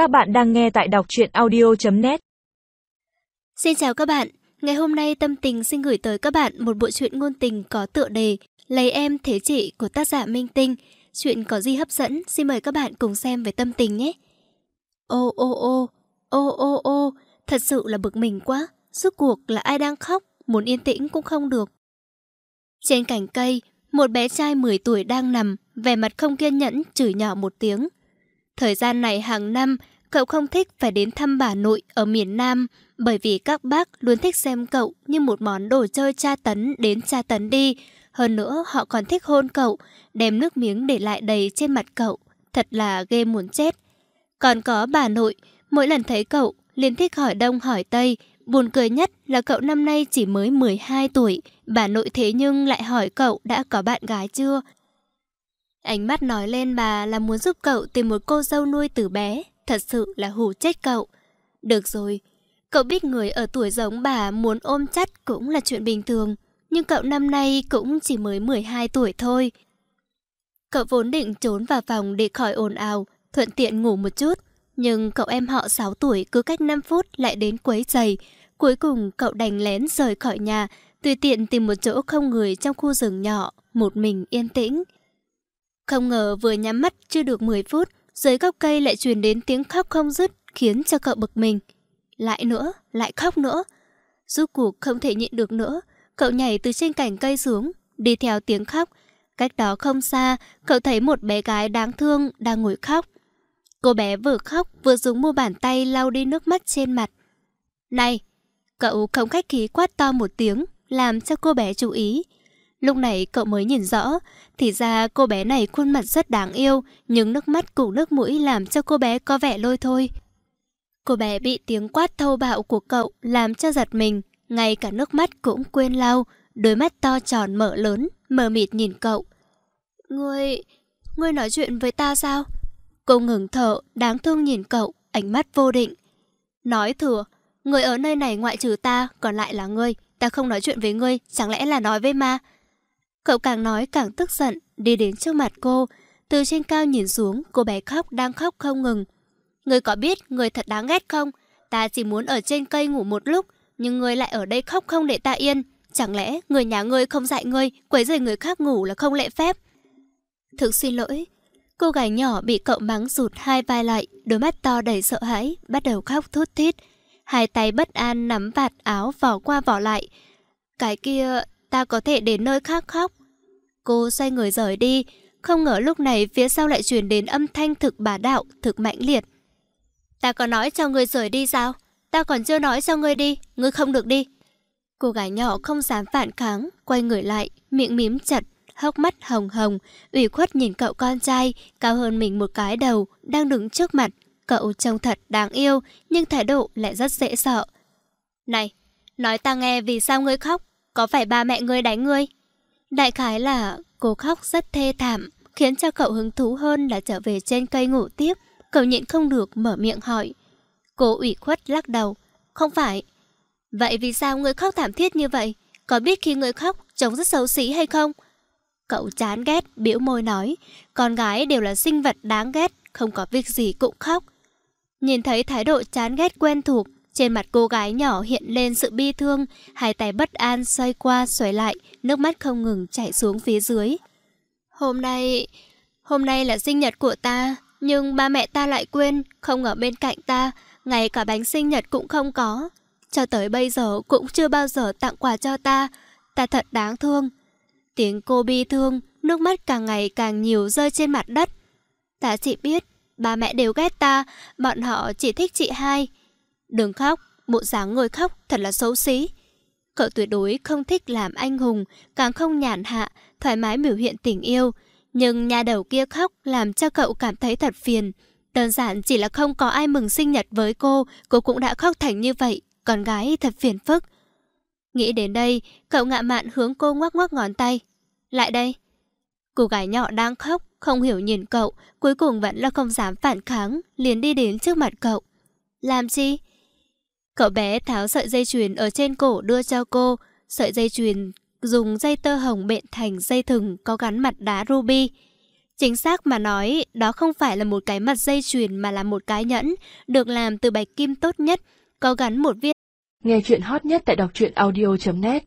Các bạn đang nghe tại đọc truyện audio.net Xin chào các bạn, ngày hôm nay Tâm Tình xin gửi tới các bạn một bộ truyện ngôn tình có tựa đề Lấy em thế chị của tác giả Minh Tinh. Chuyện có gì hấp dẫn, xin mời các bạn cùng xem với Tâm Tình nhé. Ô ô ô, ô ô ô, thật sự là bực mình quá, suốt cuộc là ai đang khóc, muốn yên tĩnh cũng không được. Trên cành cây, một bé trai 10 tuổi đang nằm, vẻ mặt không kiên nhẫn, chửi nhỏ một tiếng. Thời gian này hàng năm, cậu không thích phải đến thăm bà nội ở miền Nam bởi vì các bác luôn thích xem cậu như một món đồ chơi tra tấn đến tra tấn đi. Hơn nữa họ còn thích hôn cậu, đem nước miếng để lại đầy trên mặt cậu. Thật là ghê muốn chết. Còn có bà nội, mỗi lần thấy cậu liền thích hỏi đông hỏi tây. Buồn cười nhất là cậu năm nay chỉ mới 12 tuổi. Bà nội thế nhưng lại hỏi cậu đã có bạn gái chưa. Ánh mắt nói lên bà là muốn giúp cậu tìm một cô dâu nuôi từ bé, thật sự là hù chết cậu. Được rồi, cậu biết người ở tuổi giống bà muốn ôm chắt cũng là chuyện bình thường, nhưng cậu năm nay cũng chỉ mới 12 tuổi thôi. Cậu vốn định trốn vào phòng để khỏi ồn ào, thuận tiện ngủ một chút, nhưng cậu em họ 6 tuổi cứ cách 5 phút lại đến quấy giày. Cuối cùng cậu đành lén rời khỏi nhà, tùy tiện tìm một chỗ không người trong khu rừng nhỏ, một mình yên tĩnh. Không ngờ vừa nhắm mắt chưa được 10 phút, dưới gốc cây lại truyền đến tiếng khóc không dứt, khiến cho cậu bực mình. Lại nữa, lại khóc nữa. Rốt cuộc không thể nhịn được nữa, cậu nhảy từ trên cành cây xuống, đi theo tiếng khóc. Cách đó không xa, cậu thấy một bé gái đáng thương đang ngồi khóc. Cô bé vừa khóc vừa dùng mu bàn tay lau đi nước mắt trên mặt. Này, cậu không khách khí quát to một tiếng, làm cho cô bé chú ý. Lúc này cậu mới nhìn rõ, thì ra cô bé này khuôn mặt rất đáng yêu, nhưng nước mắt cùng nước mũi làm cho cô bé có vẻ lôi thôi. Cô bé bị tiếng quát thâu bạo của cậu làm cho giật mình, ngay cả nước mắt cũng quên lau, đôi mắt to tròn mở lớn, mờ mịt nhìn cậu. Ngươi... ngươi nói chuyện với ta sao? Cô ngừng thở, đáng thương nhìn cậu, ánh mắt vô định. Nói thừa, người ở nơi này ngoại trừ ta, còn lại là ngươi. Ta không nói chuyện với ngươi, chẳng lẽ là nói với ma? Cậu càng nói càng tức giận, đi đến trước mặt cô. Từ trên cao nhìn xuống, cô bé khóc đang khóc không ngừng. Người có biết người thật đáng ghét không? Ta chỉ muốn ở trên cây ngủ một lúc, nhưng người lại ở đây khóc không để ta yên. Chẳng lẽ người nhà ngươi không dạy ngươi, quấy rầy người khác ngủ là không lệ phép? Thực xin lỗi. Cô gái nhỏ bị cậu mắng rụt hai vai lại, đôi mắt to đầy sợ hãi, bắt đầu khóc thút thít. Hai tay bất an nắm vạt áo vỏ qua vỏ lại. Cái kia, ta có thể đến nơi khác khóc. Cô xoay người rời đi, không ngờ lúc này phía sau lại truyền đến âm thanh thực bá đạo, thực mãnh liệt. Ta có nói cho người rời đi sao? Ta còn chưa nói cho ngươi đi, ngươi không được đi. Cô gái nhỏ không dám phản kháng, quay người lại, miệng mím chặt, hốc mắt hồng hồng, ủy khuất nhìn cậu con trai, cao hơn mình một cái đầu, đang đứng trước mặt. Cậu trông thật đáng yêu, nhưng thái độ lại rất dễ sợ. Này, nói ta nghe vì sao ngươi khóc? Có phải ba mẹ ngươi đánh ngươi? Đại khái là cô khóc rất thê thảm, khiến cho cậu hứng thú hơn là trở về trên cây ngủ tiếp. Cậu nhịn không được mở miệng hỏi. Cô ủy khuất lắc đầu. Không phải. Vậy vì sao ngươi khóc thảm thiết như vậy? Có biết khi ngươi khóc trông rất xấu xí hay không? Cậu chán ghét, biểu môi nói. Con gái đều là sinh vật đáng ghét, không có việc gì cũng khóc. Nhìn thấy thái độ chán ghét quen thuộc, trên mặt cô gái nhỏ hiện lên sự bi thương, hai tay bất an xoay qua xoay lại, nước mắt không ngừng chảy xuống phía dưới. Hôm nay... Hôm nay là sinh nhật của ta, nhưng ba mẹ ta lại quên, không ở bên cạnh ta, ngay cả bánh sinh nhật cũng không có. Cho tới bây giờ cũng chưa bao giờ tặng quà cho ta, ta thật đáng thương. Tiếng cô bi thương, nước mắt càng ngày càng nhiều rơi trên mặt đất. Ta chỉ biết, ba mẹ đều ghét ta, bọn họ chỉ thích chị hai. Đừng khóc, bộ dáng người khóc thật là xấu xí. Cậu tuyệt đối không thích làm anh hùng, càng không nhàn hạ, thoải mái biểu hiện tình yêu. Nhưng nhà đầu kia khóc làm cho cậu cảm thấy thật phiền. Đơn giản chỉ là không có ai mừng sinh nhật với cô, cô cũng đã khóc thành như vậy. Con gái thật phiền phức. Nghĩ đến đây, cậu ngạ mạn hướng cô ngoắc ngoắc ngón tay. Lại đây. Cô gái nhỏ đang khóc, không hiểu nhìn cậu, cuối cùng vẫn là không dám phản kháng, liền đi đến trước mặt cậu. Làm gì? Cậu bé tháo sợi dây chuyền ở trên cổ đưa cho cô. Sợi dây chuyền dùng dây tơ hồng bện thành dây thừng có gắn mặt đá ruby. Chính xác mà nói, đó không phải là một cái mặt dây chuyền mà là một cái nhẫn, được làm từ bạch kim tốt nhất, có gắn một viên. Nghe chuyện hot nhất tại đọc truyện audio.net